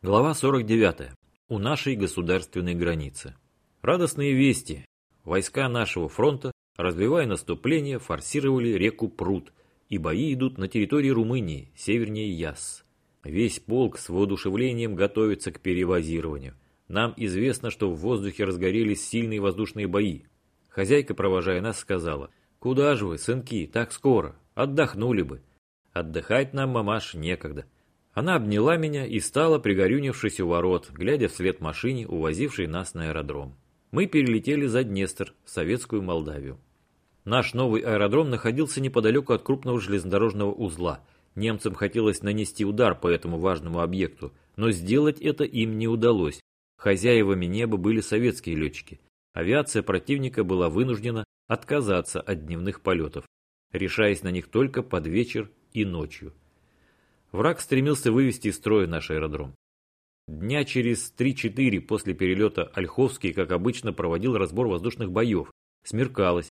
Глава 49. У нашей государственной границы. Радостные вести. Войска нашего фронта, развивая наступление, форсировали реку Прут, и бои идут на территории Румынии, севернее Яс. Весь полк с воодушевлением готовится к перевозированию. Нам известно, что в воздухе разгорелись сильные воздушные бои. Хозяйка, провожая нас, сказала, «Куда же вы, сынки, так скоро? Отдохнули бы». Отдыхать нам, мамаш, некогда. Она обняла меня и стала, пригорюнившись у ворот, глядя вслед машине, увозившей нас на аэродром. Мы перелетели за Днестр, в советскую Молдавию. Наш новый аэродром находился неподалеку от крупного железнодорожного узла. Немцам хотелось нанести удар по этому важному объекту, но сделать это им не удалось. Хозяевами неба были советские летчики. Авиация противника была вынуждена отказаться от дневных полетов, решаясь на них только под вечер и ночью. Враг стремился вывести из строя наш аэродром. Дня через 3-4 после перелета Ольховский, как обычно, проводил разбор воздушных боев. Смеркалось.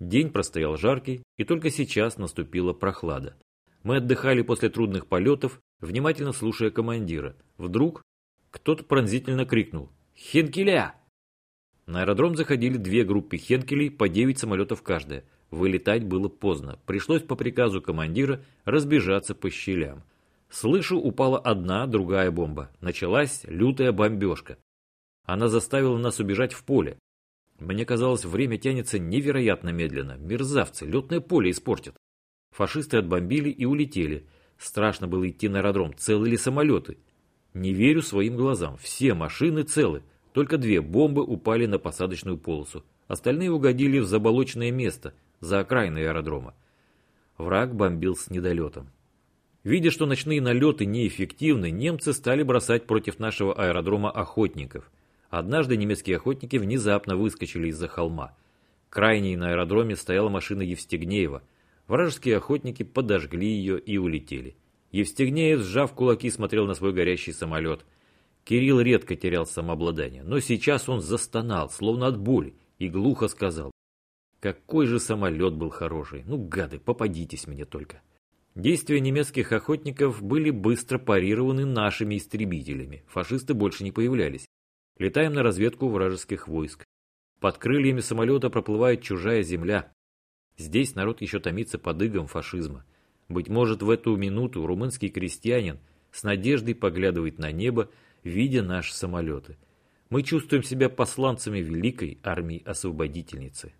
День простоял жаркий, и только сейчас наступила прохлада. Мы отдыхали после трудных полетов, внимательно слушая командира. Вдруг кто-то пронзительно крикнул «Хенкеля!». На аэродром заходили две группы хенкелей по 9 самолетов каждая. Вылетать было поздно. Пришлось по приказу командира разбежаться по щелям. Слышу, упала одна, другая бомба. Началась лютая бомбежка. Она заставила нас убежать в поле. Мне казалось, время тянется невероятно медленно. Мерзавцы, летное поле испортят. Фашисты отбомбили и улетели. Страшно было идти на аэродром. Целы ли самолеты? Не верю своим глазам. Все машины целы. Только две бомбы упали на посадочную полосу. Остальные угодили в заболоченное место, за окраиной аэродрома. Враг бомбил с недолетом. Видя, что ночные налеты неэффективны, немцы стали бросать против нашего аэродрома охотников. Однажды немецкие охотники внезапно выскочили из-за холма. Крайней на аэродроме стояла машина Евстигнеева. Вражеские охотники подожгли ее и улетели. Евстигнеев, сжав кулаки, смотрел на свой горящий самолет. Кирилл редко терял самообладание, но сейчас он застонал, словно от боли, и глухо сказал. Какой же самолет был хороший. Ну, гады, попадитесь мне только. Действия немецких охотников были быстро парированы нашими истребителями. Фашисты больше не появлялись. Летаем на разведку вражеских войск. Под крыльями самолета проплывает чужая земля. Здесь народ еще томится под игом фашизма. Быть может, в эту минуту румынский крестьянин с надеждой поглядывает на небо, видя наши самолеты. Мы чувствуем себя посланцами великой армии освободительницы.